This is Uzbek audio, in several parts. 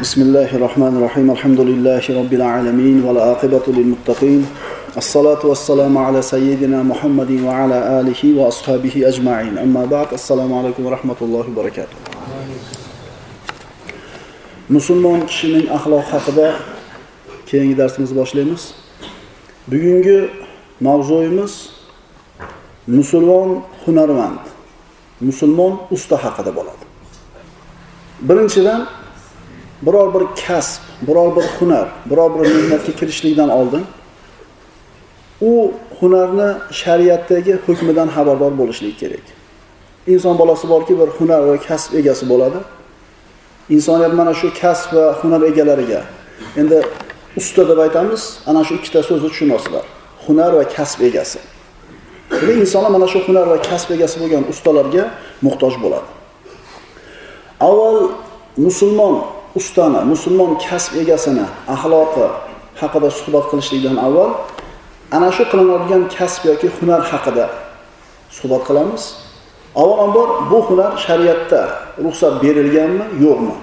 بسم الله الرحمن الرحيم الحمد لله رب العالمين والعاقبة للمتقين الصلاة والسلام على سيدنا محمد وعلى آله وأصحابه أجمعين أما بعد السلام عليكم ورحمة الله وبركاته musulmon kishining axloqi haqida keyingi darsimizni boshlaymiz bugungi mavzuyimiz musulmon hunarmand musulmon usta haqida bo'ladi birinchidan biror bir kasb biror bir hunar biror bir mehnatga kirishlikdan oldin u hunarni shariatdagi hukmidan xabardor bo'lishlik kerak. Inson bolasi borki bir hunar va kasb egasi bo'ladi. Insoniyat mana shu kasb va hunar egalariga. Endi usta deb aytamiz ana shu ikkita so'zni tushunasizlar hunar va kasb egasi. Buni insonlar mana shu hunar va kasb egasi bo'lgan ustalarga muhtoj bo'ladi. Avval musulmon ustani musulmon kasb egasini axloqi haqida suhbat qilishlikdan avval ana shu qilinadigan kasb yoki hunar haqida suhbat qilamiz. Avvalambor bu hunar shariatda ruxsat berilganmi yo'qmi?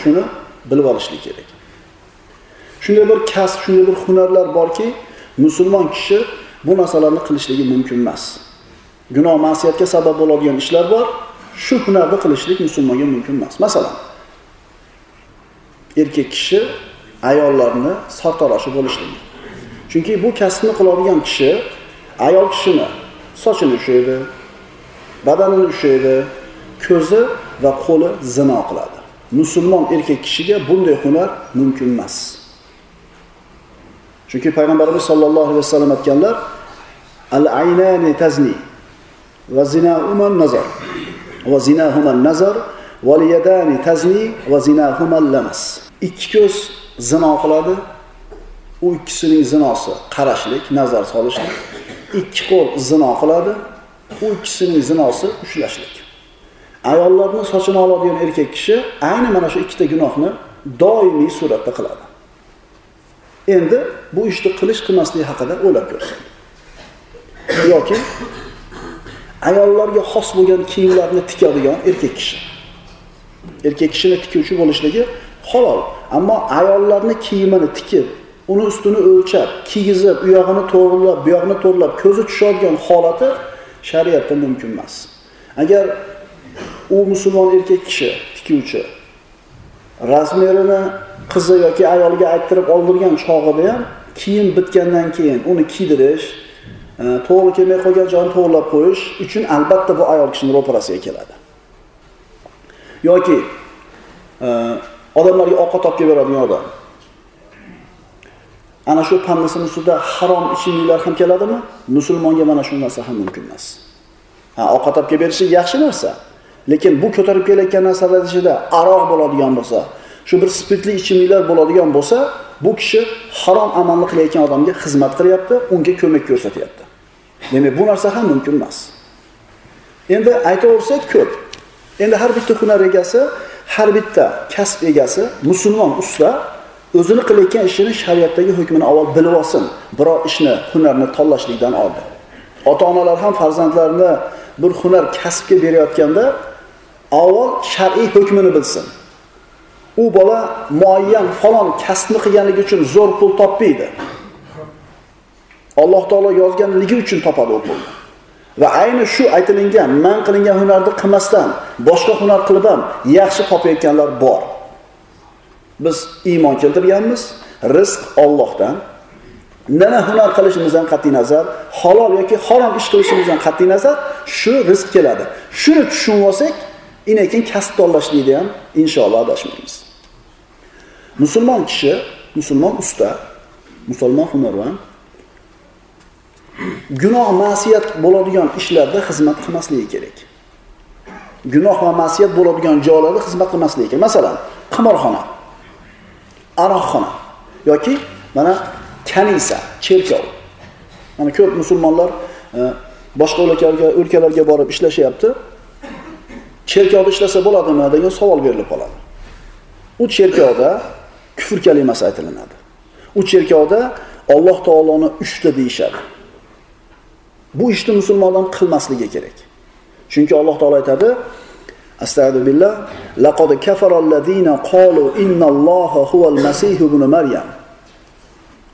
Shuni bilib olishlik kerak. Shunday bir kasb shunday bir hunarlar borki musulmon kishi bu narsalarni qilishligi mumkin emas. Gunoh ma'siyatga sabab bo'ladigan ishlar bor shu hunarni qilishlik musulmonga mumkin emas. Masalan erkak kishi ayollarni sartaroshi bo'lishligi. Chunki bu kasbni qiladigan kishi ayol kishini sochini ushlaydi badanini ushlaydi ko'zi va qo'li zino qiladi. Musulmon erkak kishiga bunday hunar mumkin emas. Chunki payg'ambarimiz sollallohu alayhi vasallam aytganlar al aynani tazni va zina nazar va zina nazar valiyadani tazni va zinahuman lamas ikki ko'z zino qiladi. U ikkisining zinosi qarashlik nazar solishlik. Ikki qo'l zino qiladi. U ikkisining zinosi ushlashlik. Ayollarni sochini oladigan erkak kishi ayni mana shu ikkita gunohni doimiy suratda qiladi. Endi bu ishni qilish qilmasligi haqida o'ylab ko'rsin yoki ayollarga xos bo'lgan kiyimlarni tikadigan erkak kishi. Erkak kishini tikuvchi bo'lishligi halol. Ammo ayollarni kiyimini tikib uni ustini o'lchab kiygizib u yog'ini to'g'rilab, bu yog'ini to'g'rilab, ko'zi tushadigan holati shariatda mumkin emas. Agar u musulmon erkak kishi tikuvchi razmerini qizi yoki ayoliga ayttirib oldirgan chog'ida ham kiyim bitgandan keyin uni kiydirish e, to'g'ri kelmay qolgan joyini to'g'irlab qo'yish uchun albatta bu ayol kishini ro'parasiga keladi. Yoki e, odamlarga ovqat olib kelib beradigan odam. Ana shu pannisini ustida harom ichimliklar ham keladimi? Musulmonga mana shu narsa ham mumkin emas. Ha ovqat olib kelib berishi yaxshi narsa lekin bu ko'tarib kelayotgan narsalar ichida aroq bo'ladigan bo'lsa shu bir spirtli ichimliklar bo'ladigan bo'lsa bu kishi harom amalni qilayotgan odamga xizmat qilyapti unga ko'mak ko'rsatyapti. Demak bu narsa ham mumkin emas. Endi aytaversak ko'p. Endi har bitta hunar egasi har bitta kasb egasi musulmon usta o'zini qilayotgan ishini shariatdagi hukmini avval bilib olsin. Biror ishni hunarni tanlashlikdan oldin. Ota onalar ham farzandlarini bir hunar kasbga berayotganda avval shar'iy hukmini bilsin. U bola muayyan falon kasbni qilganligi uchun zo'r pul topmaydi. Alloh taolo yozganligi uchun topadi u pulni. Va ayni shu aytilingan man qilingan hunarni qilmasdan boshqa hunar qilib ham yaxshi topayotganlar bor. Biz iymon keltirganmiz rizq Allohdan. Nima hunar qilishimizdan qat'iy nazar halol yoki harom ish qilishimizdan qat'iy nazar shu rizq keladi. Shuni tushunib olsak keyin kasb tanlashlikda ham inshaalloh adashmaymiz. Musulmon kishi musulmon usta musulmon hunarvan gunoh ma'siyat bo'ladigan ishlarda xizmat qilmasligi kerak. Gunoh va ma'siyat bo'ladigan joylarda xizmat qilmasligi kerak. Masalan qimorxona aroqxona yoki mana kanisa cherkov. Mana ko'p musulmonlar e, boshqa o'lkalarga o'lkalarga borib ishlashyapti. Cherkovda ishlasa bo'ladimi degan savol berilib qoladi. U cherkovda kufr kalimasi aytilinadi. U cherkovda Alloh taoloni uchta deyishadi. Bu ishni musulmon odam qilmasligi kerak chunki alloh taolo aytadi Astagfirullah. Laqad kafara allazina qalu innalloha huval masih ibn Maryam.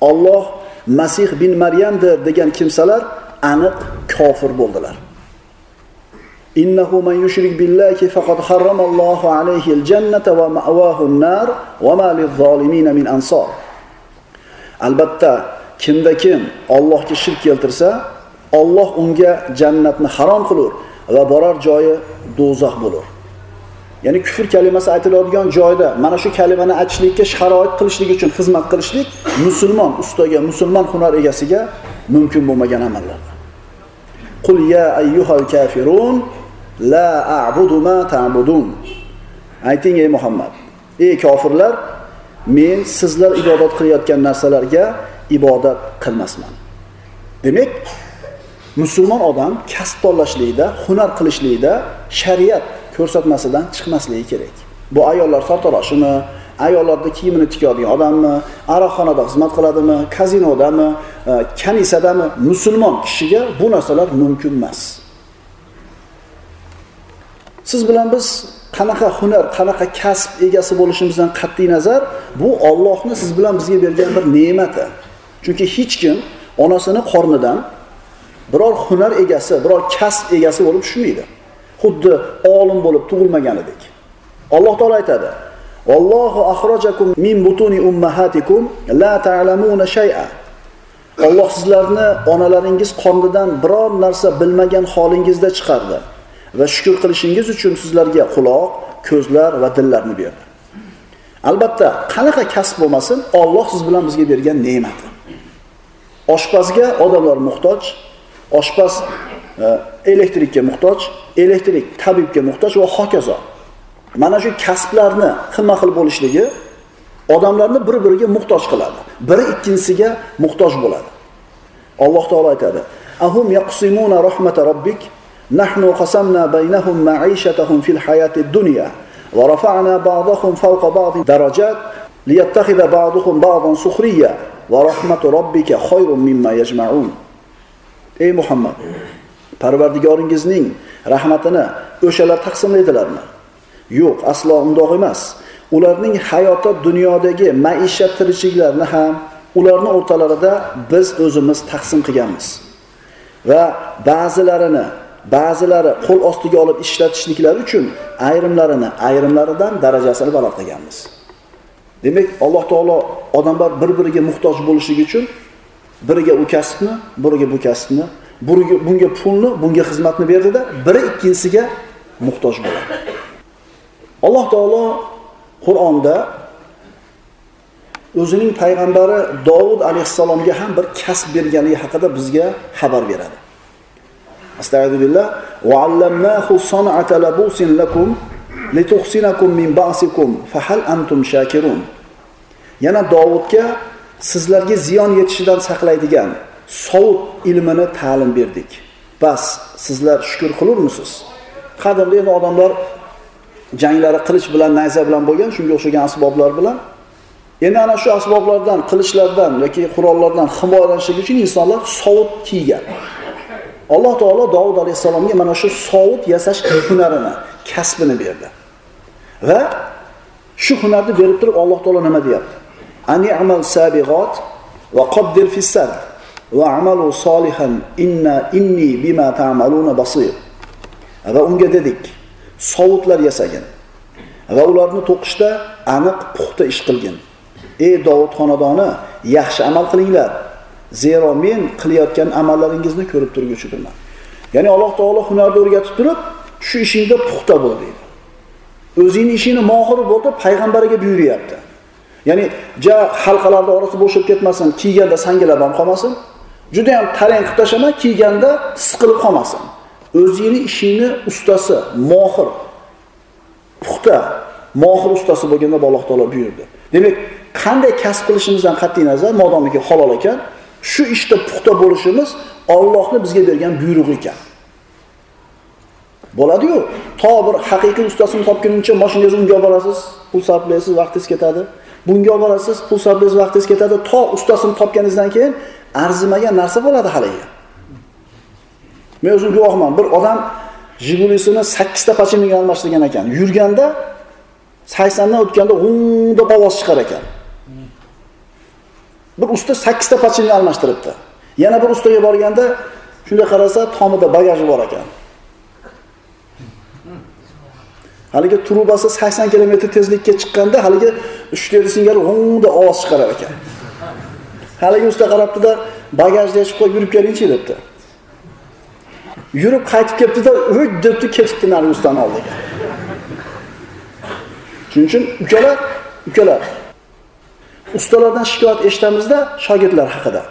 Alloh Masih bin Maryamdir degan kimsalar aniq kofir bo'ldilar. Innahu man yushrik billahi faqad harramallohu alayhi al-jannata va ma'wahu an-nar va ma liz-zolimin min ansor. Albatta, kimda kim Allohga shirk keltirsa, Alloh unga jannatni harom qilur va borar joyi do'zax bo'lur. Ya'ni kufr kalimasi aytiladigan joyda mana shu kalimani aytishlikka sharoit qilishlik uchun xizmat qilishlik musulmon ustaga, musulmon hunar egasiga mumkin bo'lmagan amallardir. Qul ya ayyuhal kafirun la a'budu ma ta'budun. Ayting ey Muhammad, ey kofirlar, men sizlar ibodat qilayotgan narsalarga ibodat qilmasman. Demak, musulmon odam kasb tanlashlikda, hunar qilishlikda shariat ko'rsatmasidan chiqmasligi kerak. Bu ayollar sartaroshimi ayollarni kiyimini tikadigan odammi, aroqxonada xizmat qiladimi, kazinodami, e, kanisadami, musulmon kishiga bu narsalar mumkin emas. Siz bilan biz qanaqa hunar, qanaqa kasb egasi bo'lishimizdan qat'iy nazar, bu ollohni siz bilan bizga bergan bir ne'mati. Chunki hech kim onasini qornidan biror hunar egasi, biror kasb egasi bo'lib tushmaydi. Xuddi olim bo'lib tug'ilmaganidek. Alloh taolo aytadi: Allohu akhrajakum min butuni ummahatikum la ta'lamuna shay'a." Alloh sizlarni onalaringiz qornidan biror narsa bilmagan holingizda chiqardi va shukr qilishingiz uchun sizlarga quloq, ko'zlar va dillarni berdi. Albatta, qanaqa kasb bo'lmasin, Alloh siz bilan bizga bergan ne'mat. Oshpazga odamlar muhtoj, oshpaz e, elektrikka muhtoj, elektrik tabibga muhtoj va hokazo. Mana shu kasblarni xilma-xil bo'lishligi odamlarni bir-biriga muhtoj qiladi. Biri ikkinchisiga muhtoj bo'ladi. Alloh taolo aytadi: "Ahum yaqsimuna rahmata robbik nahnu qasamna baynahum ma'ishatahum fil hayati dunya va rafa'na ba'dahum fawqa ba'din darajat liyattakhidha ba'duhum ba'dan sukhriya va rahmatu robbika khayrun mimma yajma'un." Ey Muhammad, Parvardigoringizning rahmatini o'shalar taqsimlaydilarmi? Yo'q, aslo undoq emas. Ularning hayoti dunyodagi maishat tirikchiliklarni ham ularni o'rtalarida biz o'zimiz taqsim qilganmiz. Va ba'zilarini ba'zilari qo'l ostiga olib ishlatishliklari uchun ayrimlarini ayrimlaridan darajasini baland qilganmiz. Demak, Alloh taolo odamlar bir-biriga muhtoj bo'lishligi uchun biriga u kasbni, biriga bu kasbni, biriga bunga pulni, bunga xizmatni berdida, biri ikkinchisiga muhtoj bo'ladi. Alloh taolo Qur'onda o'zining payg'ambari Davud alayhissalomga ham bir kasb berganligi haqida bizga xabar beradi. Astagfirullah va san'ata labusin lakum lituhsinakum min ba'sikum fa hal antum shakirun. Yana Davudga sizlarga ziyon yetishidan saqlaydigan sovut ilmini ta'lim berdik. Bas, sizlar shukr qilurmisiz? Qadimda endi odamlar janglari qilich bilan, nayza bilan bo'lgan, shunga o'xshagan asboblar bilan Endi ana shu asboblardan, qilichlardan yoki qurollardan himoyalanishlik uchun insonlar sovut kiygan. Alloh taolo Davud alayhissalomga mana shu sovut yasash hunarini, kasbini berdi. Va shu hunarni berib turib Alloh taolo nima deyapti? Ani amal sabig'at va qaddir fis va amalu solihan inna inni bima basir. Va unga dedik, sovutlar yasagin va ularni to'qishda aniq puxta ish qilgin. Ey Davud xonadoni, yaxshi amal qilinglar. Zero men qilayotgan amallaringizni ko'rib turguvchidirman Ya'ni Alloh taolo hunarni o'rgatib turib, shu ishingda puxta bo'l deydi. O'zingni ishingni mohir bo'lib payg'ambariga buyuryapti. Ya'ni ja halqalarda orasi bo'shib ketmasin, kiyganda sangilab ham qolmasin. Juda ham tarang qilib tashlama, kiyganda siqilib qolmasin. O'zingni ishingni ustasi, mohir, puxta, mohir ustasi bo'lganda Alloh taolo buyurdi. Demak, qanday kasb qilishimizdan qat'iy nazar, modomiki halol ekan, shu ishda puxta bo'lishimiz Allohning bizga bergan buyrug'i ekan. Bo'ladi-yu, to bir haqiqiy ustasini topguningcha mashinangizni unga olib borasiz, pul sarflaysiz, vaqtingiz ketadi. Bunga olib borasiz, pul sarflaysiz, vaqtingiz ketadi. To ustasini topganingizdan keyin arzimagan narsa bo'ladi haligi Men o'zim guvohman. Bir odam Jigulisini 8 ta almashtirgan ekan. Yurganda 80 dan o'tganda g'ung deb ovoz chiqar ekan. Bir usta 8 ta almashtiribdi. Yana bir ustaga borganda shunday qarasa, tomida bagaji bor ekan. Haligi trubasi 80 kilometr tezlikka chiqqanda haligi uchteri singari g'ungda ovoz chiqarar ekan. Haligi usta qarabdida bagajni yechib qo'yib yurib kelingchi debdi. Yurib qaytib kelibdida uy debdi ketibdi narigi ustani oldiga. Shuning uchun ukalar ukalar ustalardan shikoyat eshitamizda shogirdlar haqida.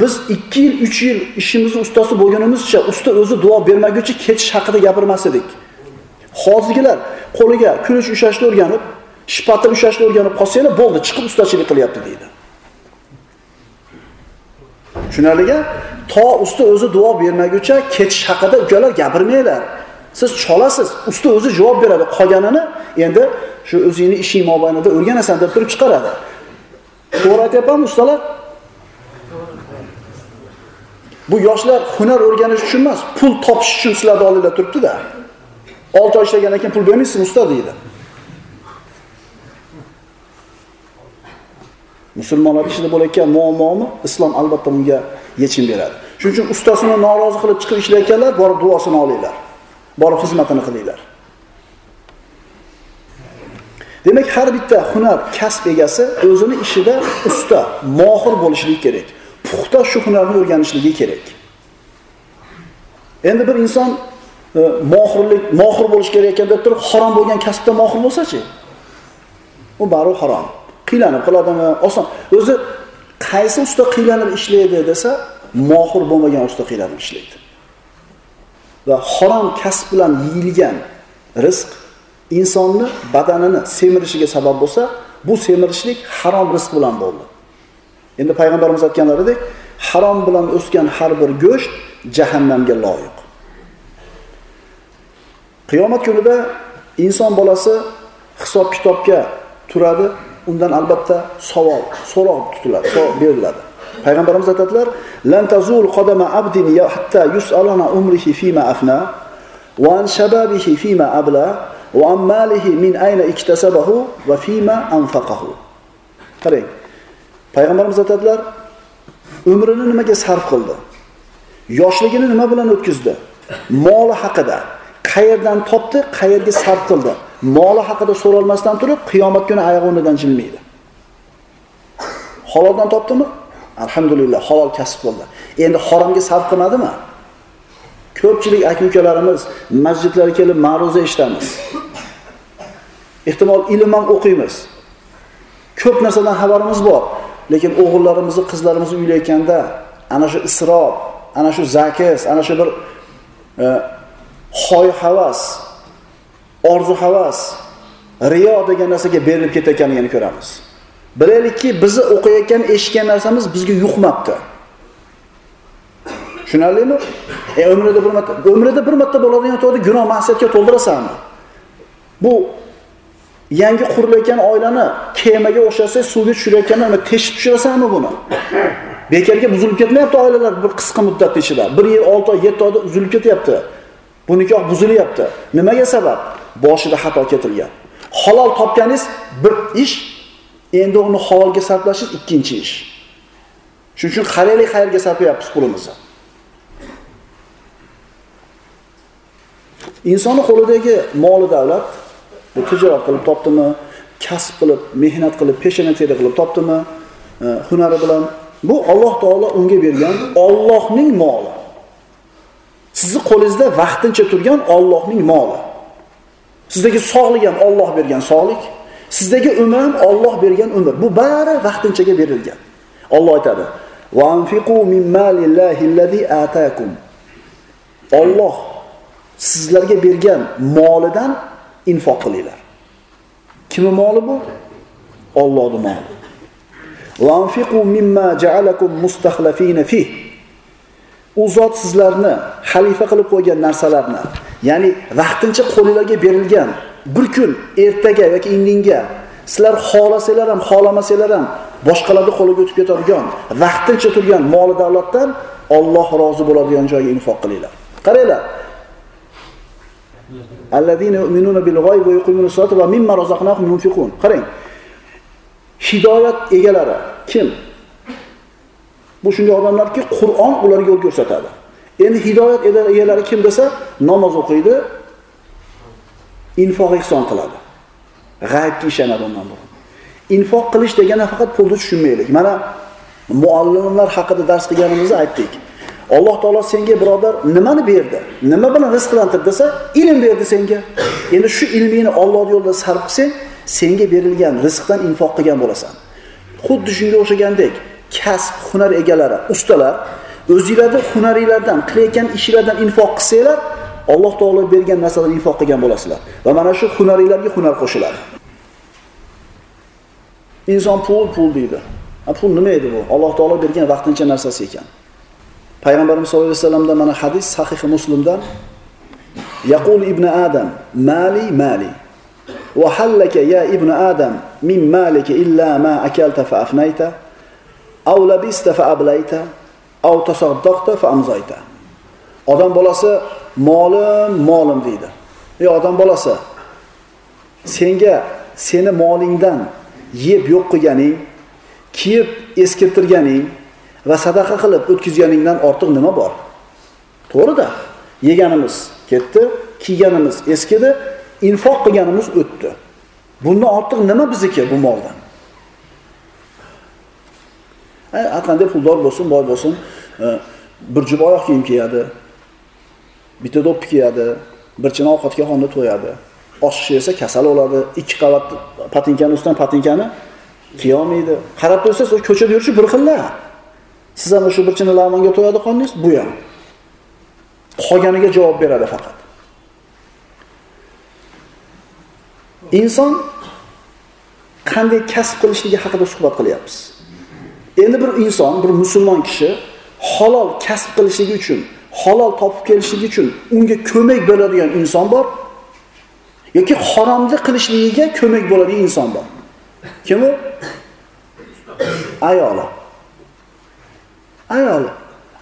Biz 2 yil 3 yil ishimizni ustasi bo'lganimizcha usta o'zi duo bermaguncha ketish haqida gapirmas edik. Hozirgilar qo'liga kulish ushlashni o'rganib, shpatil ushlashni o'rganib qolsanglar, bo'ldi, chiqib ustachilik qilyapti deydi. Tushunarliga, to usta o'zi duo bermaguncha ketish haqida ukalar gapirmanglar. Siz cholasiz, usta o'zi javob beradi. Qolganini endi shu o'zingni ishing mobaynida o'rganasan deb turib chiqaradi. To'g'ri aytyapmanmi ustalar? Bu yoshlar hunar o'rganish uchun emas, pul topish uchun sizlarni oldinglar turibdi-da. 6 oy ishlagandan keyin pul bermaysizmi usta deydi. Musulmonlar ichida bo'layotgan muammomi islom albatta bunga yechim beradi. Shuning uchun ustasini norozi qilib chiqib ishlayotganlar borib duosini olinglar. Borib xizmatini qilinglar. Demak, har bitta hunar, kasb egasi o'zini ishida usta, mohir bo'lishligi kerak. Puxta shu hunarni o'rganishligi kerak. Endi bir inson mohirlik mohir bo'lish kerak ekan deb turib harom bo'lgan kasbda mohir bo'lsa-chi? U baribir harom. Qiylanib qiladimi? Oson. O'zi qaysi usta qiylanib ishlaydi desa, mohir bo'lmagan usta qiylanib ishlaydi. Va harom kasb bilan yeyilgan rizq insonni badanini semirishiga sabab bo'lsa, bu semirishlik harom rizq bilan bo'ldi. Endi payg'ambarimiz aytganlaridek, harom bilan o'sgan har bir go'sht jahannamga loyiq. Qiyomat kunida inson bolasi hisob kitobga turadi, undan albatta savol, so'roq tutiladi, so'roq beriladi. Payg'ambarimiz aytadilar: "Lan tazul qadama abdin ya hatta yus'alana umrihi fima afna va an shababihi fima abla wa an malihi min ayna iktasabahu va fima anfaqahu." Qarang. Payg'ambarimiz aytadilar: "Umrini nimaga sarf qildi? Yoshligini nima bilan o'tkazdi? Moli haqida, qayerdan topdi, qayerga sarf qildi. Moli haqida so'ralmasdan turib, qiyomat kuni oyog'i o'rnidan jilmaydi. Haloldan topdimi? Alhamdulillah, halol kasb qildi. Endi haromga sarf qilmadimi? Ko'pchilik aka-ukalarimiz masjidlarga kelib ma'ruza eshitamiz. Ehtimol ilm ham o'qiymiz. Ko'p narsadan xabarimiz bor, lekin o'g'illarimizni, qizlarimizni uylayotganda ana shu isrof, ana shu zakis, ana shu bir e, hoy havas, orzu havas, riyo degan narsaga berilib ketayotganligini ko'ramiz. Bilaylikki, bizni o'qiyotgan, eshitgan narsamiz bizga yuqmabdi. Tushunarlimi? E umrida bir marta, umrida bir marta bo'ladigan to'yni gunoh ma'siyatga to'ldirasanmi? Bu yangi qurilayotgan oilani kemaga o'xshasa suvga tushirayotganda nima teshib tushirasanmi buni? Bekarga buzilib ketmayapti oilalar bir qisqa muddat ichida. 1 yil, 6 oy, 7 oyda uzilib ketyapti. Bu nikoh buzilyapti. Nimaga sabab? Boshida xato ketilgan. Halol topganingiz bir ish, endi uni halolga sarflashingiz ikkinchi ish. Shuning uchun qaraylik qayerga sarflayapmiz pulimizni. Insonni qo'lidagi moli davlat bu tijorat qilib topdimi, kasb qilib, mehnat qilib, peshona teri qilib topdimi, e, hunari bilan bu Alloh taolo unga bergan Allohning moli. Sizni qo'lingizda vaqtincha turgan Allohning moli. Sizdagi sog'lik ham Alloh bergan sog'lik, sizdagi umr ham Alloh bergan umr. Bu bari vaqtinchaga berilgan. Alloh aytadi: "Va anfiqu mimma lillahi allazi ataakum." Alloh sizlarga bergan molidan infoq qilinglar. Kimning moli bu? Allohning moli. Va anfiqu mimma ja'alakum mustakhlifina fihi u zot sizlarni xalifa qilib qo'ygan narsalarni ya'ni vaqtincha qo'linglarga berilgan bir kun ertaga yoki indinga sizlar xohlasanglar ham xohlamasanglar ham boshqalarni qo'liga o'tib ketadigan vaqtincha turgan moli davlatdan Alloh rozi bo'ladigan joyga infoq qilinglar qaranglar Allazina yu'minuna bil g'oyb va yuqimuna va mimma razaqnahum yunfiqun. Qarang. Hidoyat egalari kim? Bu shunday odamlarki, Qur'on ularga yo'l ko'rsatadi. Endi hidoyat egalari kim desa, namoz o'qiydi, infoq ihson qiladi. G'aybga ishonadi undan bu. Infoq qilish degani faqat pulni tushunmaylik. Mana muallimlar haqida dars qilganimizda aytdik. Alloh taolo senga birodar nimani berdi? Nima bilan rizqlantirdi desa, ilm berdi senga. Endi shu ilmingni Alloh yo'lida sarf qilsang, senga berilgan rizqdan infoq qilgan bo'lasan. Xuddi shunga o'xshagandek, kasb, hunar egalari, ustalar o'zingizlarning hunaringlardan, qilayotgan ishinglardan infoq qilsanglar, Alloh taolo bergan narsadan infoq qilgan bo'lasizlar. Va mana shu hunaringlarga hunar qo'shiladi. Inson pul pul deydi. Ha pul nima edi bu? Alloh taolo bergan vaqtincha narsasi ekan. Payg'ambarimiz sollallohu alayhi vasallamdan mana hadis sahih Muslimdan Yaqul ibn Adam mali mali va hallaka ya ibn Adam min malika illa ma akalta fa afnayta aw labista fa ablayta aw tasaddaqta fa amzayta. Odam bolasi molim molim deydi. Ey odam bolasi senga seni molingdan yeb yo'q qilganing, kiyib eskirtirganing va sadaqa qilib o'tkazganingdan ortiq nima bor? to'g'rida Yeganimiz ketdi, kiyganimiz eskidi, infoq qilganimiz o'tdi. Bundan ortiq nima bizniki bu moldan? Har qanday puldor bo'lsin, boy bo'lsin, bir jup oyoq kiyim kiyadi, bitta do'ppi kiyadi, bir china ovqatga xonda to'yadi. Oshish esa kasal bo'ladi, ikki qavat patinkani ustidan patinkani kiyolmaydi. Qarab tursangiz, ko'chada yurishi bir xillar. Siz ham shu bir china lamonga to'yadi qoningiz, bu ham. Qolganiga javob beradi faqat. Inson qanday kasb qilishligi haqida suhbat qilyapmiz. Endi bir inson, bir musulmon kishi halol kasb qilishligi uchun, halol topib kelishligi uchun unga ko'mak bo'ladigan inson bor yoki haromni qilishligiga ko'mak bo'ladigan inson bor. Kim u? Ayoli. ayoli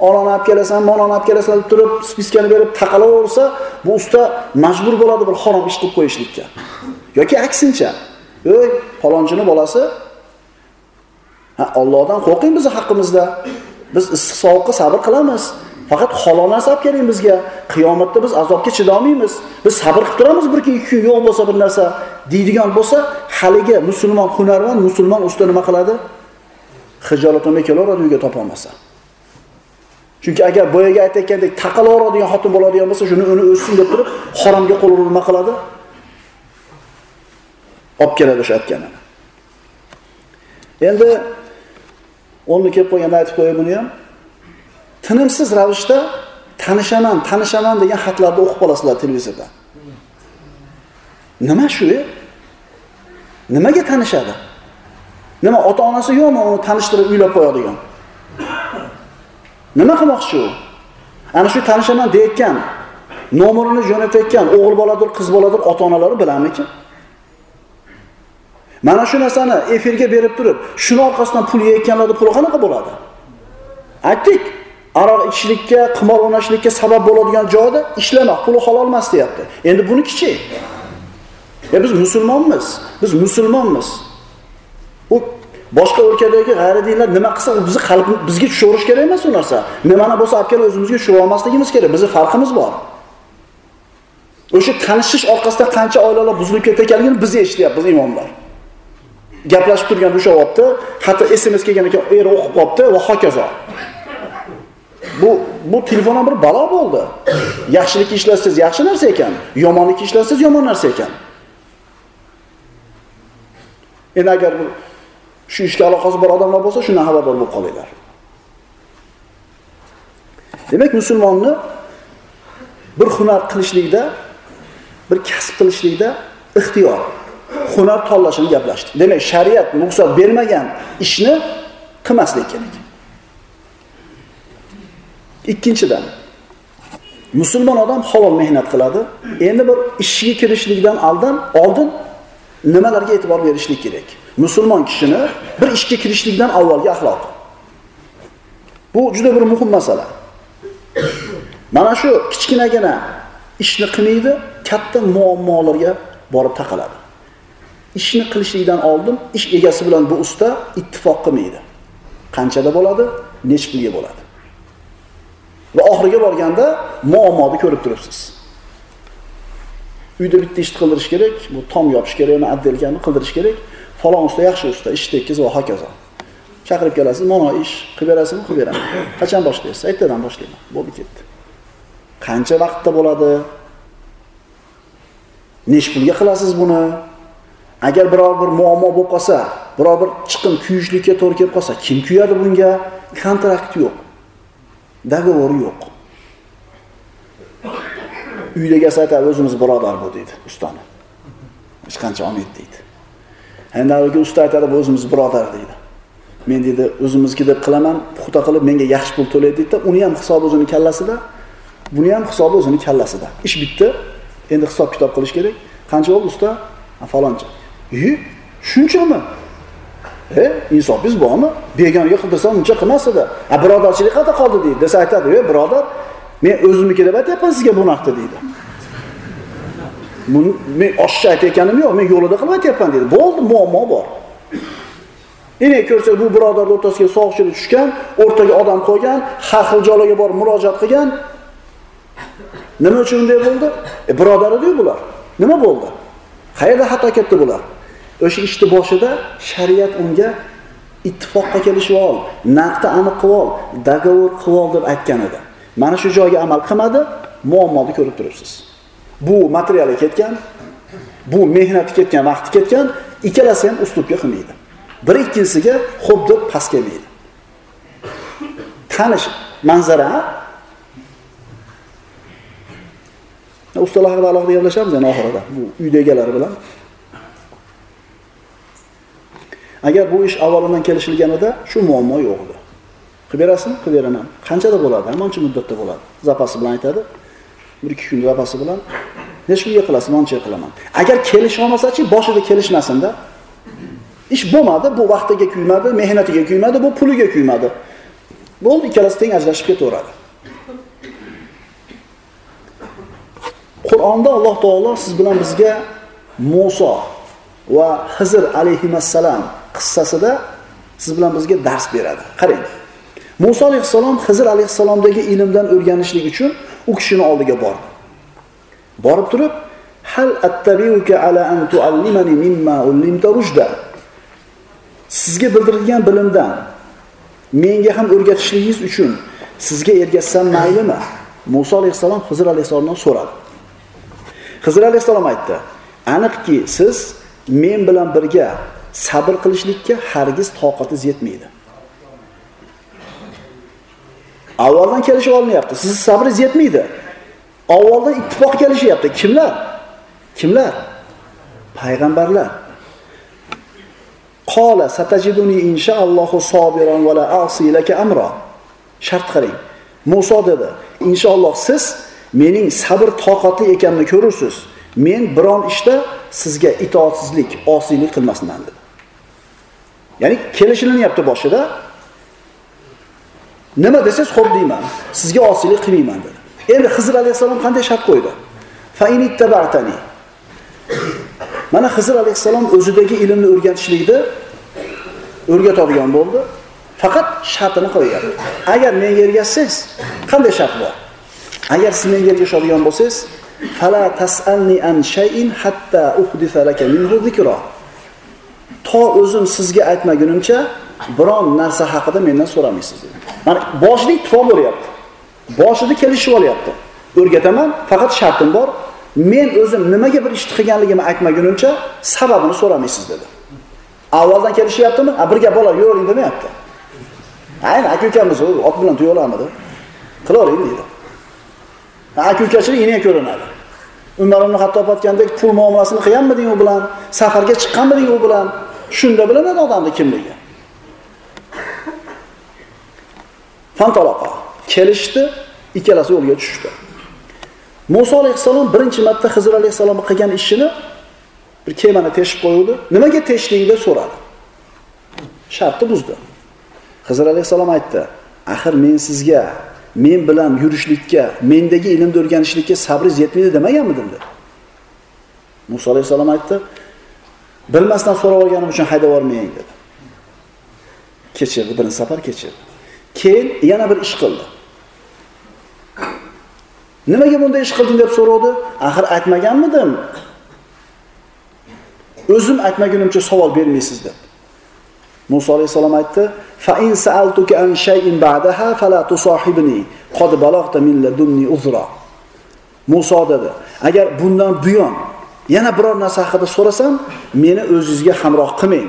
olani olib kelasan molani olib kelasan deb turib spiskani berib taqalaversa bu usta majbur bo'ladi bir harom ish qilib qo'yishlikka yoki aksincha ey palonchining bolasi ha Allohdan qo'rqing bizni haqqimizda. Biz issiq sovuqqa sabr qilamiz. Faqat halol narsa olib keling bizga. Qiyomatda biz azobga chidolmaymiz. Biz sabr qilib turamiz bir kun ikki kun yo'q bo'lsa bir narsa. Deydigan bo'lsa haligi musulmon hunarmand musulmon usta nima qiladi? Hijolat olmay kelaveradi uyga topolmasa. Chunki agar boyaga aytayotgandek taqalaveradigan xotin bo'ladigan bo'lsa, shuni uni o'ssin deb turib, haromga qo'l urib nima qiladi? Olib keladi o'sha aytganini. Endi o'rni kelib qo'yganda aytib qo'yay buni ham. Tinimsiz ravishda tanishaman, tanishaman degan xatlarni o'qib qolasizlar televizorda. Nima shu? E? Nimaga tanishadi? Nima ota-onasi yo'qmi uni tanishtirib uylab qo'yadigan? Nima qilmoqchi u? Ana shu tanishaman deyotgan, nomerini jo'natayotgan o'g'il boladir, qiz boladir ota-onalari bilamiki? Mana shu narsani efirga berib turib, shuni orqasidan pul yeyotganlarni puli qanaqa bo'ladi? Aytdik, aroq ichishlikka, qimor o'ynashlikka sabab bo'ladigan joyda ishlamoq, puli halol emas deyapti. Endi buni kichik. Ya biz musulmonmiz. Biz musulmonmiz. U boshqa o'lkadagi g'ayri dinlar nima qilsa u bizni qalb bizga tushaverish kerak emas u narsa nimani bo'lsa olib kelib o'zimizga tushirib olmasligimiz kerak bizni farqimiz bor o'sha tanishish orqasida qancha oilalar buzilib ketayotganligini biz eshityapmiz imomlar gaplashib turganda ushlayapti hatto sms kelgan ekan eri o'qib qolibdi va hokazo. Bu bu telefon ham bir balo bo'ldi. Yaxshilik ishlatsangiz yaxshi narsa ekan yomonlik ishlatsangiz yomon narsa ekan. Endi agar shu ishga aloqasi bor odamlar bo'lsa shundan xabardor bo'lib qolinglar. Demak musulmonni bir hunar qilishlikda bir kasb qilishlikda ixtiyor. Hunar tanlashini gaplashdik demak shariat ruxsat bermagan ishni qilmaslik kerak ikkinchidan musulmon odam halol mehnat qiladi endi bir ishga kirishlikdan oldin oldin nimalarga e'tibor berishlik kerak musulmon kishini bir ishga kirishlikdan avvalgi axloqi. Bu juda bir muhim masala. Mana shu kichkinagina ishni qilmaydi, katta muammolarga borib taqaladi. Ishni qilishlikdan oldin ish egasi bilan bu usta ittifoq qilmaydi. Qanchada bo'ladi? Nech pulga bo'ladi? Va oxiriga borganda muammoni ko'rib turibsiz. Uyda bitta ish qildirish kerak, bu tom yopish kerakmi, addelkami qildirish kerak. Falon usta yaxshi usta, ish tekkiz va hokazo. Chaqirib kelasiz, mana ish qilib berasizmi, qilib beraman. Qachon boshlaysiz? Ertadan boshlayman. Bo'ldi ketdi. Qancha vaqtda bo'ladi? Nech pulga qilasiz buni? Agar biror bir muammo bo'lib qolsa, biror bir chiqim kuyishlikka to'g'ri kelib qolsa, kim kuyadi bunga? Kontrakt yo'q. Договор yo'q. Uydagi aytadi, o'zimiz birodar bu deydi ustani. Hech qancha olmaydi deydi. Endi usta aytadi, bu o'zimiz birodar deydi. Men deydi, o'zimizniki deb qilaman, puxta qilib menga yaxshi pul to'laydi deydida Uni ham hisobi o'zini kallasida, buni ham hisobi o'zini kallasida. Ish bitdi. Endi hisob kitob qilish kerak. Qancha bo'ldi usta? Faloncha. E shunchami?" E, biz bormi? Begonaga qildirsam uncha qilmas edi. A birodarchilik qayerda qoldi deydi. Desa aytadi, "Ey birodar, men o'zimniki deb aytyapman sizga bu narxda" deydi. Buni men oshcha aytayotganim yo'q, men yo'lida qilib aytyapman deydi. Bo'ldi, muammo bor. endi ko'rsa bu birodar o'rtasiga sovuqchilik tushgan, o'rtaga odam qo'ygan, har xil joylarga borib murojaat qilgan. Nima uchun bunday bo'ldi? E birodar edi bular. Nima bo'ldi? Qayerda xato ketdi bular? O'sha ishni boshida shariat unga ittifoqqa kelishib ol, narxni aniq qilib ol, dogovor qilib ol deb aytgan edi. Mana shu joyga amal qilmadi, muammoni ko'rib turibsiz. Bu materiali ketgan, bu mehnati ketgan, vaqti ketgan, ikkalasi ham uslubga qilmaydi. Bir ikkinchisiga xo'p deb past kelmaydi. Tanish manzara Ustalar haqida alohida gaplashamiz yana oxirida. Bu uyda egalari bilan. Agar bu ish avvaldan kelishilganida shu muammo yo'q edi. Qilib berasizmi? Qilib beraman. Qanchada bo'ladi? Mancha muddatda bo'ladi. Zapasi bilan aytadi. 1-2 kun zapasi bilan necha kunga qilasiz? Mancha qilaman. Agar kelisha olmasa-chi, boshida kelishmasinda ish bo'lmadi, bu vaqtiga kuymadi, mehnatiga kuymadi, bu puliga kuymadi. Bo'ldi, ikkalasi teng ajrashib ketaveradi. Qur'onda Alloh taolo siz bilan bizga Musa va Xizr alayhissalom qissasida siz bilan bizga dars beradi. Qarang. Musa alayhissalom hizr alayhissalomdagi ilmdan o'rganishlik uchun u kishini oldiga bordi. Borib turib, "Hal attabiuka ala an tuallimani mimma ullimta rushda?" Sizga bildirilgan bilimdan menga ham o'rgatishligingiz uchun sizga ergashsam maylimi? Musa alayhissalom hizr alayhissalomdan so'radi. hizr alayhissalom aytdi: "Aniqki siz men bilan birga sabr qilishlikka hargiz toqatingiz yetmaydi." Avvaldan kelishib olinyapti. sizni sabringiz yetmaydi. Avvaldan ittifoq kelishyapti. Kimlar? Kimlar? Payg'ambarlar. Qola satajiduni inshaallohu sobiran va la asi laka amra. Shart qarang. Musa dedi, inshaalloh siz mening sabr toqatli ekanimni ko'rursiz. Men biron ishda sizga itoatsizlik, osiylik qilmasman dedi. Ya'ni kelishilinyapti boshida. Nima desangiz xo'p deyman. Sizga osiylik qilmayman dedi. Endi Xizr alayhisalom qanday shart qo'ydi? Fa in. Mana Xizr alayhisalom o'zidagi ilmni o'rgatishlikni o'rgatadigan bo'ldi. Faqat shartini qo'ygan. Agar menga ergashsangiz, qanday shart bor? Agar siz menga ergashadigan bo'lsangiz, fala tasalni an shay'in hatta uhdisa laka minhu zikra. To o'zim sizga aytmagunimcha biron narsa haqida mendan so'ramaysiz dedi. Mana boshida ittifoq bo'lyapti. Boshida kelishib olyapti. O'rgataman, faqat shartim bor. Men o'zim nimaga bir ishni qilganligimni aytmagunimcha sababini so'ramaysiz dedi. Avvaldan kelishyaptimi? A birga bola yuravering demayapti. Ayni aka ukamiz ot bilan tuyoqlarmidi? Qilavering deydi. Aka ukachilik iniga ko'rinadi. Umar ibn Hattob aytgandek pul muomalasini qilganmiding u bilan? Safarga chiqqanmiding u bilan? Shunda bilinadi odamni kimligi. Fantaloqa kelishdi, ikkalasi yo'lga tushdi. Musa alayhissalom birinchi marta Xizr alayhissalom qilgan ishini bir kemani teshib qo'ydi. Nimaga teshding deb so'radi. Shartni buzdi. Xizr alayhissalom aytdi: "Axir men sizga men bilan yurishlikka, mendagi ilmni o'rganishlikka sabringiz yetmaydi demaganmidim?" dedi. Musa alayhissalom aytdi, bilmasdan so'rab olganim uchun haydab yubormang dedi. Kechirdi, birinchi safar kechirdi. Keyin yana bir ish qildi. Nimaga bunday ish qilding deb so'radi. Axir aytmaganmidim? O'zim aytmagunimcha savol bermaysiz deb. Musa alayhisalom aytdi: "Fa in sa'altuka an shay'in ba'daha fala tusahibni. Qad balagta min ladunni uzra." Musa dedi: "Agar bundan buyon yana biror narsa haqida so'rasam, meni o'zingizga hamroh qilmang.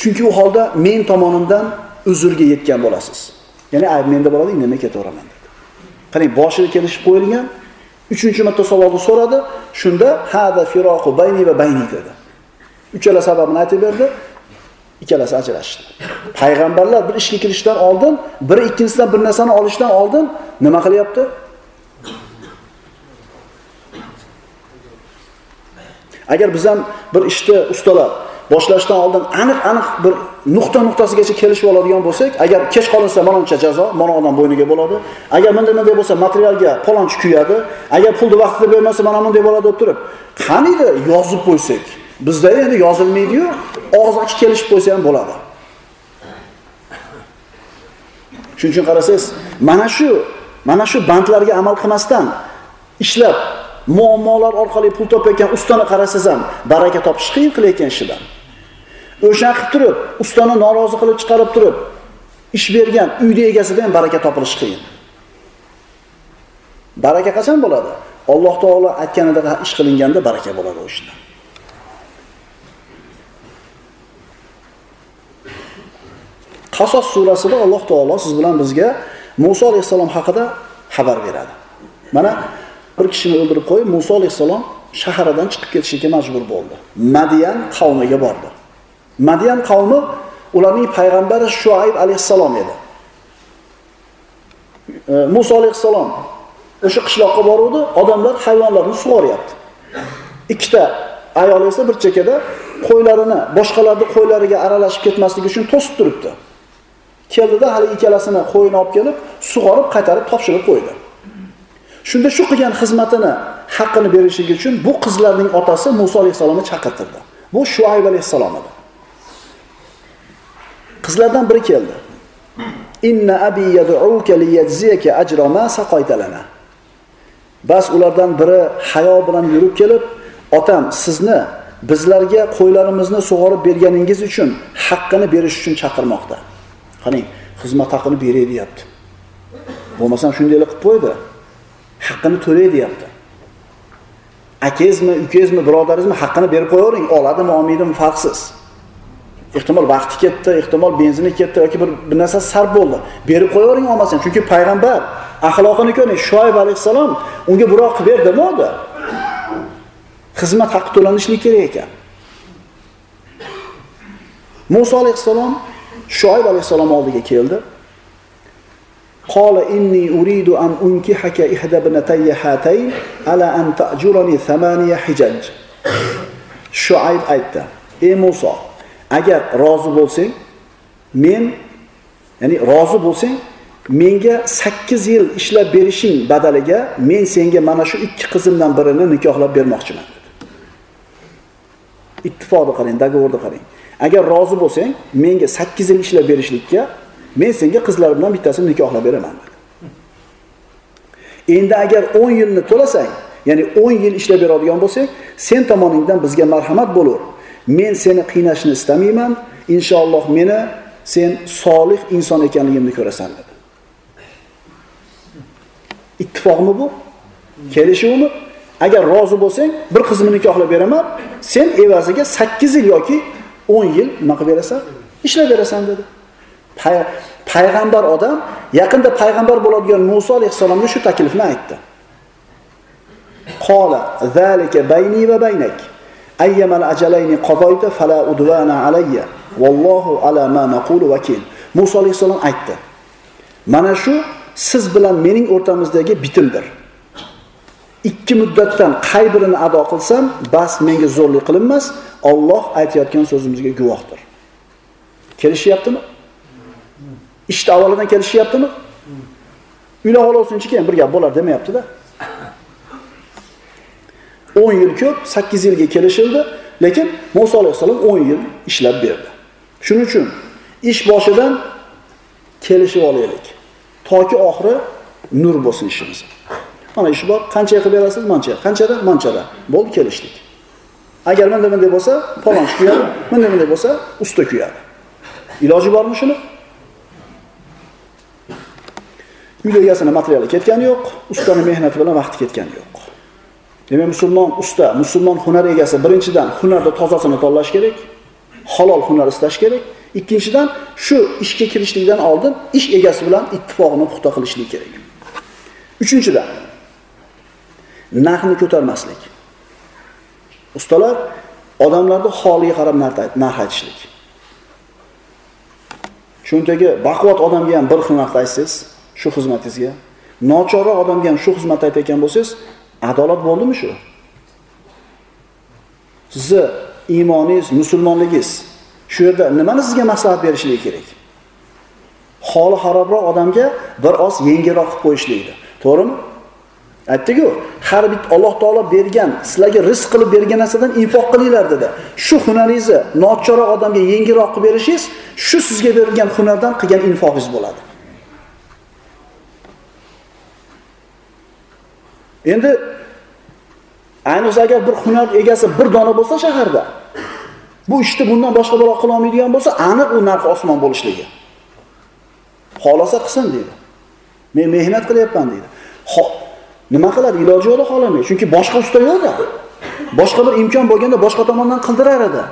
Chunki u holda men tomonimdan uzrga yetgan bo'lasiz." Ya'ni ayb menda bo'ladi, indamay ketaveraman dedi. Qarang, boshida kelishib qo'yilgan. 3-marta savolni so'radi. Shunda hada firoqu bayni va bayni dedi. Uchala sababini aytib berdi. Ikkalasi ajrashdi. Payg'ambarlar bir ishga kirishdan oldin, biri ikkinchisidan bir narsani olishdan oldin nima qilyapti? Agar biz ham bir ishni ustalar boshlashdan oldin aniq-aniq bir nuqta nuqtasigacha kelishib oladigan bo'lsak, agar kech qolinsa mana jazo, mana odam bo'yniga bo'ladi. Agar bunday bunday bo'lsa, materialga palonchi kuyadi. Agar pulni vaqtida bermasa, mana bunday bo'ladi deb turib, qaniydi yozib qo'ysak. Bizda endi yozilmaydi-yu, og'iz ochib kelishib qo'ysa ham bo'ladi. Shuning uchun qarasangiz, mana shu mana shu bandlarga amal qilmasdan ishlab muammolar orqali pul topayotgan ustani qarasangiz ham baraka topish qiyin qilayotgan ishidan. O'sha qilib turib, ustani norozi qilib chiqarib turib, ish bergan uyni egasida ham baraka topilishi qiyin. Baraka qachon bo'ladi? Alloh taolo aytganida ish qilinganda baraka bo'ladi o'shda. Qasos surasida Alloh taolo siz bilan bizga muso alayhissalom haqida xabar beradi. Mana bir kishini o'ldirib qo'yib, Musa alayhisalom shaharidan chiqib ketishga majbur bo'ldi. Madiyan qavmiga bordi. Madiyan qavmi ularning payg'ambari Shuayb alayhisalom edi. E, Musa alayhisalom o'sha qishloqqa boruvdi, odamlar hayvonlarni sug'oryapti. Ikkita ayol esa bir chekada qo'ylarini boshqalarning qo'ylariga aralashib ketmasligi uchun to'sib turibdi. Keldida hali ikkalasini qo'yini olib kelib, sug'orib, qaytarib topshirib qo'ydi. Shunda shu qilgan xizmatini haqqini berishligi uchun bu qizlarning otasi Musa alayhisalomni chaqirtirdi. Bu Shuayb alayhisalom edi. Qizlardan biri keldi. Inna abi yad'uka liyajziyaka ajra ma saqaytalana. Bas ulardan biri hayo bilan yurib kelib, otam sizni bizlarga qo'ylarimizni sug'orib berganingiz uchun haqqini berish uchun chaqirmoqda. Qani, xizmat haqini beray deyapti. Bo'lmasam shundaylik qilib qo'ydi. Haqqini to'lay deyapti. Akangizmi, ukangizmi, birodaringizmi haqqini berib qo'yavering, oladimi, olmaydimi farqsiz. Ehtimol vaqti ketdi, ehtimol benzini ketdi yoki bir, bir narsa sarf bo'ldi. Berib qo'yavering olmasang chunki payg'ambar axloqini ko'ring, Shoyib alayhissalom unga buroq qilib ber unda? Xizmat haqqi to'lanishlik kerak ekan. Musa alayhissalom Shoyib alayhissalom oldiga keldi. Qala inni uridu an unkihaka ihda ibnatayya hatayn ala an ta'jurani thamaniya hijaj. Shoyib aytdi: "Ey Musa, agar rozi bo'lsang, men ya'ni rozi bo'lsang, menga 8 yil ishlab berishing badaliga men senga mana shu ikki qizimdan birini nikohlab bermoqchiman." dedi. Ittifoqni qarang, dogovorni qarang. Agar rozi bo'lsang, menga 8 yil ishlab berishlikka men senga qizlarimdan bittasini nikohlab beraman dedi. Endi agar 10 yilni to'lasang, ya'ni 10 yil ishlab beradigan bo'lsang, sen tomoningdan bizga marhamat bo'lur. Men seni qiynashni istamayman. Inshaalloh meni sen solih inson ekanligimni ko'rasan dedi. Ittifoqmi bu? Kelishuvmi? Agar rozi bo'lsang, bir qizimni nikohlab beraman, sen evaziga 8 yil yoki 10 yil nima qilib berasan? Ishlab berasan dedi. Payg'ambar odam yaqinda payg'ambar bo'ladigan Musa alayhisalomga shu taklifni aytdi. Qola zalika bayni va baynak. Ayyamal ajalayni qadayta fala udwana alayya. Wallohu ala ma naqulu vakil. Musa alayhisalom aytdi. Mana shu siz bilan mening o'rtamizdagi bitimdir. Ikki muddatdan qay birini ado qilsam, bas menga zo'rlik qilinmas, Alloh aytayotgan so'zimizga guvohdir. Kelishyaptimi? Ishni avvalidan kelishyaptimi? Uylanib olsinchi keyin bir gap bo'lar demayaptida o'n 10 yil ko'p, 8 yilga kelishildi, lekin muso alayhissalom 10 yil ishlab berdi. Shuning uchun ish boshidan kelishib olaylik. Toki oxiri nur bo'lsin ishimiz. Mana ish bor, qancha qilib berasiz? Mancha. Qanchada? Manchada. Bo'ldi, kelishdik. Agar bunday bunday bo'lsa, palonchi kuyadi, bunday bunday bo'lsa, usta kuyadi. Iloji bormi shuni? Uyda egasini materiali ketgani yo'q, ustani mehnati bilan vaqti ketgani yo'q. Demak, musulmon usta, musulmon hunar egasi birinchidan hunarda tozasini tanlash kerak, halol hunar istash kerak. Ikkinchidan, shu ishga kirishlikdan oldin ish egasi bilan ittifoqni puxta qilishlik kerak. Uchinchidan, narxni ko'tarmaslik. Ustalar odamlarni holiga qarab narx aytishlik. cho'ntagi baquvvat odamga ham bir xil narx aytsangiz, shu xizmatingizga, nochorroq odamga ham shu xizmat aytayotgan bo'lsangiz, adolat bo'ldimi shu? Sizni iymoningiz, musulmonligingiz shu yerda nimani sizga maslahat berishligi kerak? Holi harobroq odamga bir oz yengilroq qilib qo'yishlikdi. To'g'rimi? Aytdik-ku, har bir Alloh taolo bergan, sizlarga rizq qilib bergan narsadan infoq qilinglar dedi. Shu hunaringizni nochora odamga yengilroq qilib berishingiz, shu sizga berilgan hunardan qilgan infoqingiz bo'ladi. Endi ayniqsa agar bir hunar egasi bir dona bo'lsa shaharda, bu ishni bundan boshqa biroq qila olmaydigan bo'lsa, aniq u narx osmon bo'lishligi. Xolosa qilsin deydi. Men mehnat qilyapman deydi. Nima qiladi? Iloji yo'q xolamay, Chunki boshqa usta yo'q-da. Boshqa bir imkon bo'lganda boshqa tomondan qildirar edi.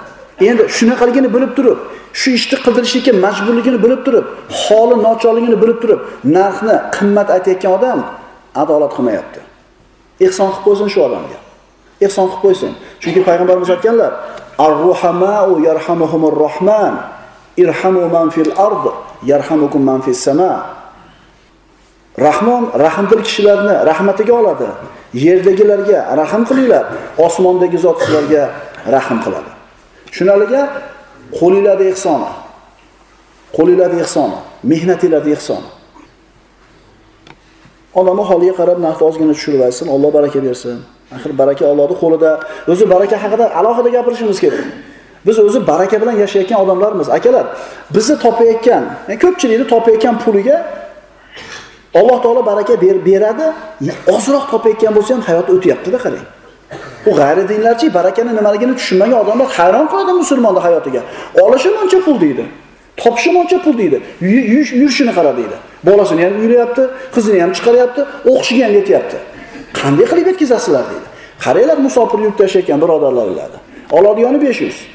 Endi shunaqaligini bilib turib, shu ishni qildirishga majburligini bilib turib, holi nochorligini bilib turib, narxni qimmat aytayotgan odam adolat qilmayapti. Ihson qilib qo'ysin shu odamga. Ihson qilib qo'ysin. Chunki payg'ambarimiz aytganlar: "Ar-ruhamau yarhamuhumur irhamu man fil ard, yarhamukum man fis sama." Rahmon rahmdil kishilarni rahmatiga oladi. Yerdagilarga rahm qilinglar, osmondagi zot sizlarga rahm qiladi. Shunaliga qo'linglarda ehsoni. Qo'linglarda ehsoni, mehnatinglarda ehsoni. Odamni holiga qarab narxni ozgina tushirib aytsin, Alloh baraka bersin. Axir baraka Allohning qo'lida. O'zi baraka haqida alohida gapirishimiz kerak. Biz o'zi baraka bilan yashayotgan odamlarmiz. Akalar, bizni topayotgan, yani ko'pchilikni topayotgan puliga Alloh taolo baraka ber, beradi. Ozroq topayotgan bo'lsa ham hayot o'tyapti-da qarang. U g'ayri dinlarchi barakani nimaligini tushunmagan odamlar hayron qoladi musulmonning hayotiga. Olishi muncha pul deydi. Topishi muncha pul deydi. Yurishini qara deydi. Bolasini ham uylayapti, qizini ham chiqaryapti, o'qishiga ham yetyapti. Qanday qilib yetkazasizlar deydi. Qaranglar musofir yurtda yashayotgan birodarlar biladi. Oladigani 500.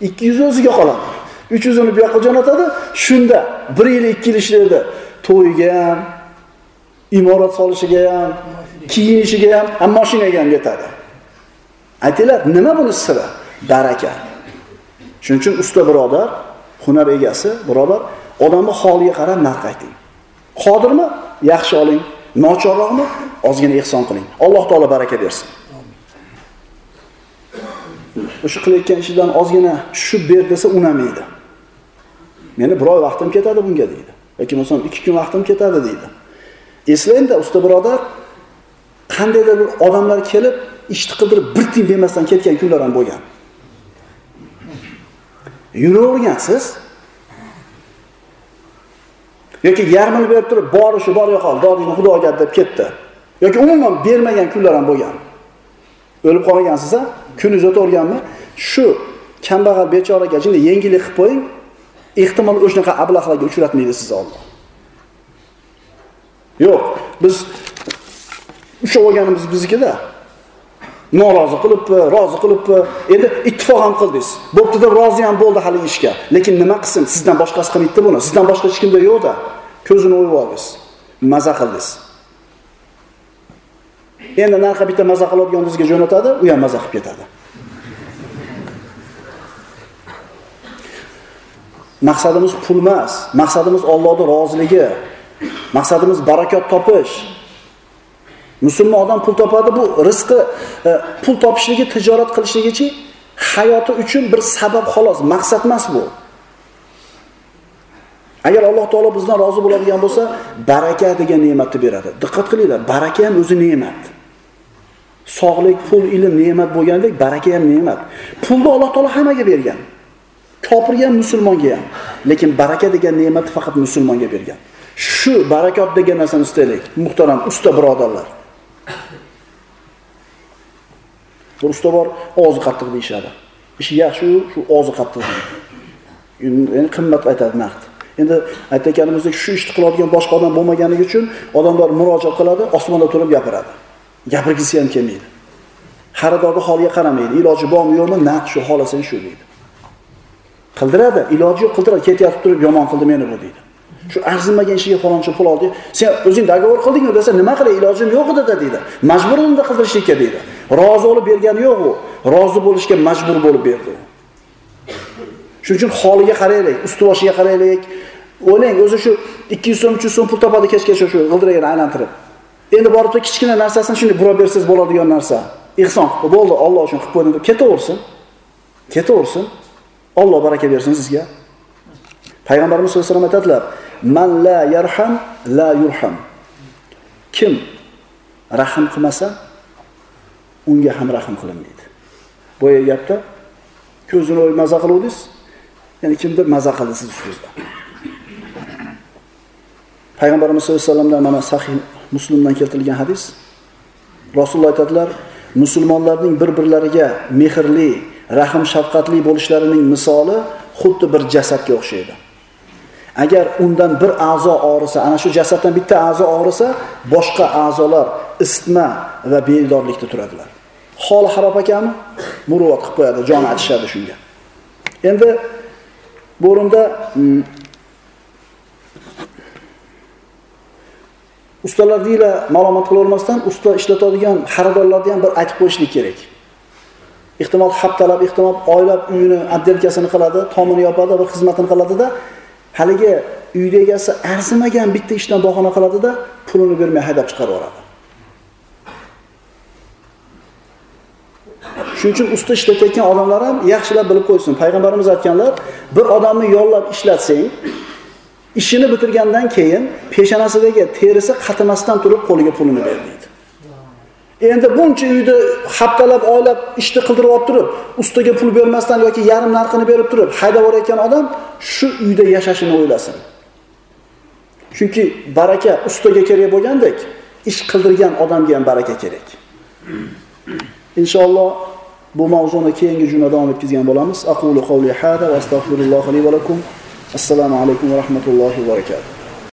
200 o'ziga qoladi. 300 yuzini bu yoqqa jo'natadi. Shunda 1 yil 2 yil ishlaydi. to'yiga ham, imorat solishiga ham, kiyinishiga ham, ham moshinaga ham yetadi. Aytinglar, nima buni siri? Baraka. Shuning uchun usta birodar, hunar egasi, birodar, odamni holiga qarab narx ayting. Qodirmi? Yaxshi oling. Nochorroqmi? Ozgina ehson qiling. Alloh taolo baraka bersin. O'sha qilayotgan ishidan ozgina tushib ber desa unamaydi. Meni bir oy vaqtim ketadi bunga deydi. yoki bo'lmasam 2 kun vaqtim ketadi deydi. Eslangda usta birodar, qandaydir bir odamlar kelib, ishni qidirib bir tiyin bermasdan ketgan kunlar ham bo'lgan. Yuravergansiz. Yoki yarmini berib turib, bori shu bor yo'qol, dodingni xudoga deb ketdi. yoki umuman bermagan kunlar ham bo'lgan. O'lib qolmagansiz a? Kuningiz o'taverganmi? Shu kambag'al bechoraga jinda yengillik qilib qo'ying, ehtimol o'shanaqa ablahlarga uchratmaydi sizni Alloh. Yo'q, biz ushlab olganimiz biznikida. Norozi qilibdi, rozi qilibdi. Endi ittifoq ham qildingiz. Bo'pti deb rozi ham bo'ldi hali ishga. Lekin nima qilsin? Sizdan boshqasi qilmaydida buni. Sizdan boshqa hech kimda yo'q-da. Ko'zini o'yib oldingiz. Maza qildingiz. Endi narxa bitta maza qiladiganingizga jo'natadi, u ham maza qilib ketadi. Maqsadimiz pul emas, maqsadimiz Allohning roziligi. Maqsadimiz barakot topish. Musulmon odam pul topadi, bu rizqi e, pul topishligi, tijorat qilishligichi hayoti uchun bir sabab xolos, maqsad emas bu. Agar Alloh taolo bizdan rozi bo'ladigan bo'lsa, baraka degan ne'matni beradi. Diqqat qilinglar, baraka ham o'zi ne'mat. sog'lik, pul, ilm ne'mat bo'lgandek, baraka ham ne'mat. Pulni Alloh taolo hammaga bergan. Kofirga ham, musulmonga ham. Lekin baraka degan ne'matni faqat musulmonga bergan. Shu barakot degan narsani istaylik, muhtaram usta birodarlar. Bir bor, og'zi qattiq deyishadi. Ishi yaxshi u, shu og'zi qattiq deydi. Endi qimmat aytadi naqd. Endi aytayotganimizdek shu ishni qiladigan boshqa odam bo'lmaganligi uchun odamlar murojaat qiladi, osmonda turib gapiradi. Gapirgisi ham kelmaydi. Xaridorning holiga qaramaydi. Iloji bormi yo'qmi, naqd shu xolasang shu deydi. Qildiradi, iloji yo'q qildiradi, ketayotib turib yomon qildi meni bu deydi. Shu arzimagan ishiga faloncha pul oldi. Sen o'zing договор qildingmi desa, nima qilay, ilojim yo'q edi deydi Majbur unda qildirishlikka deydi. Rozi olib bergani yo'q u. Rozi bo'lishga majbur bo'lib berdi. Shuning uchun holiga qaraylik, ustuvoshiga qaraylik. O'ylang, o'zi shu 200 so'm, 300 so'm pul topadi kechgacha shu g'ildiragini aylantirib. Endi borib turib kichkina narsasini shunday burab bersangiz bo'ladigan narsa. Ihson qilib bo'ldi, Alloh uchun qilib qo'ydim deb ketaversin. Ketaversin. Alloh baraka bersin sizga. Payg'ambarimiz sollallohu alayhi vasallam aytadilar: "Man la yarham la yurham." Kim rahim qilmasa, unga ham rahim qilinmaydi. Boya gapda ko'zini o'y maza qiluvdingiz, ya'ni kimdir maza qildi siz ustingizda. Payg'ambarimiz sollallohu alayhi vasallamdan mana sahih Muslimdan keltirilgan hadis. Rasululloh aytadilar, musulmonlarning bir-birlariga mehrli, rahim shafqatli bo'lishlarining misoli xuddi bir jasadga o'xshaydi. Agar undan bir a'zo og'risa, ana shu jasaddan bitta a'zo og'risa, boshqa a'zolar isitma va bedorlikda turadilar. Holi xarob ekanmi? Muruvvat qilib qo'yadi, jon achishadi shunga. Endi bu o'rinda mm, ustalar deyla ma'lumot qilavermasdan usta ishlatadigan xaridorlarni ham bir aytib qo'yishlik kerak. Ehtimol haftalab, ehtimol oylab uyini addelkasini qiladi, tomini yopadi, bir xizmatini qiladida, haligi uyni egasi arzimagan bitta ishdan bahona qiladida, pulini bermay haydab chiqarib yuboradi. Shuning uchun usta ishlatayotgan odamlar ham yaxshilab bilib qo'ysin. Payg'ambarimiz aytganlar, bir odamni yollab ishlatsang, ishini bitirgandan keyin peshonasidagi terisi qatimasdan turib qo'liga pulini ber deydi. Endi buncha uyni haftalab, oylab ishni qildirib olib turib, ustaga pul bermasdan yoki yarim narxini berib turib haydab yuborayotgan odam shu uyda yashashini o'ylasin. Chunki baraka ustaga kerak bo'lgandek, ish qildirgan odamga ham baraka kerak. Inshaalloh bu mavzuni keyingi jumla davom etkazgan bo'lamiz. Aqulu qawli hada va astagfirullohi li va lakum. Assalomu alaykum va rahmatullohi va barakatuh.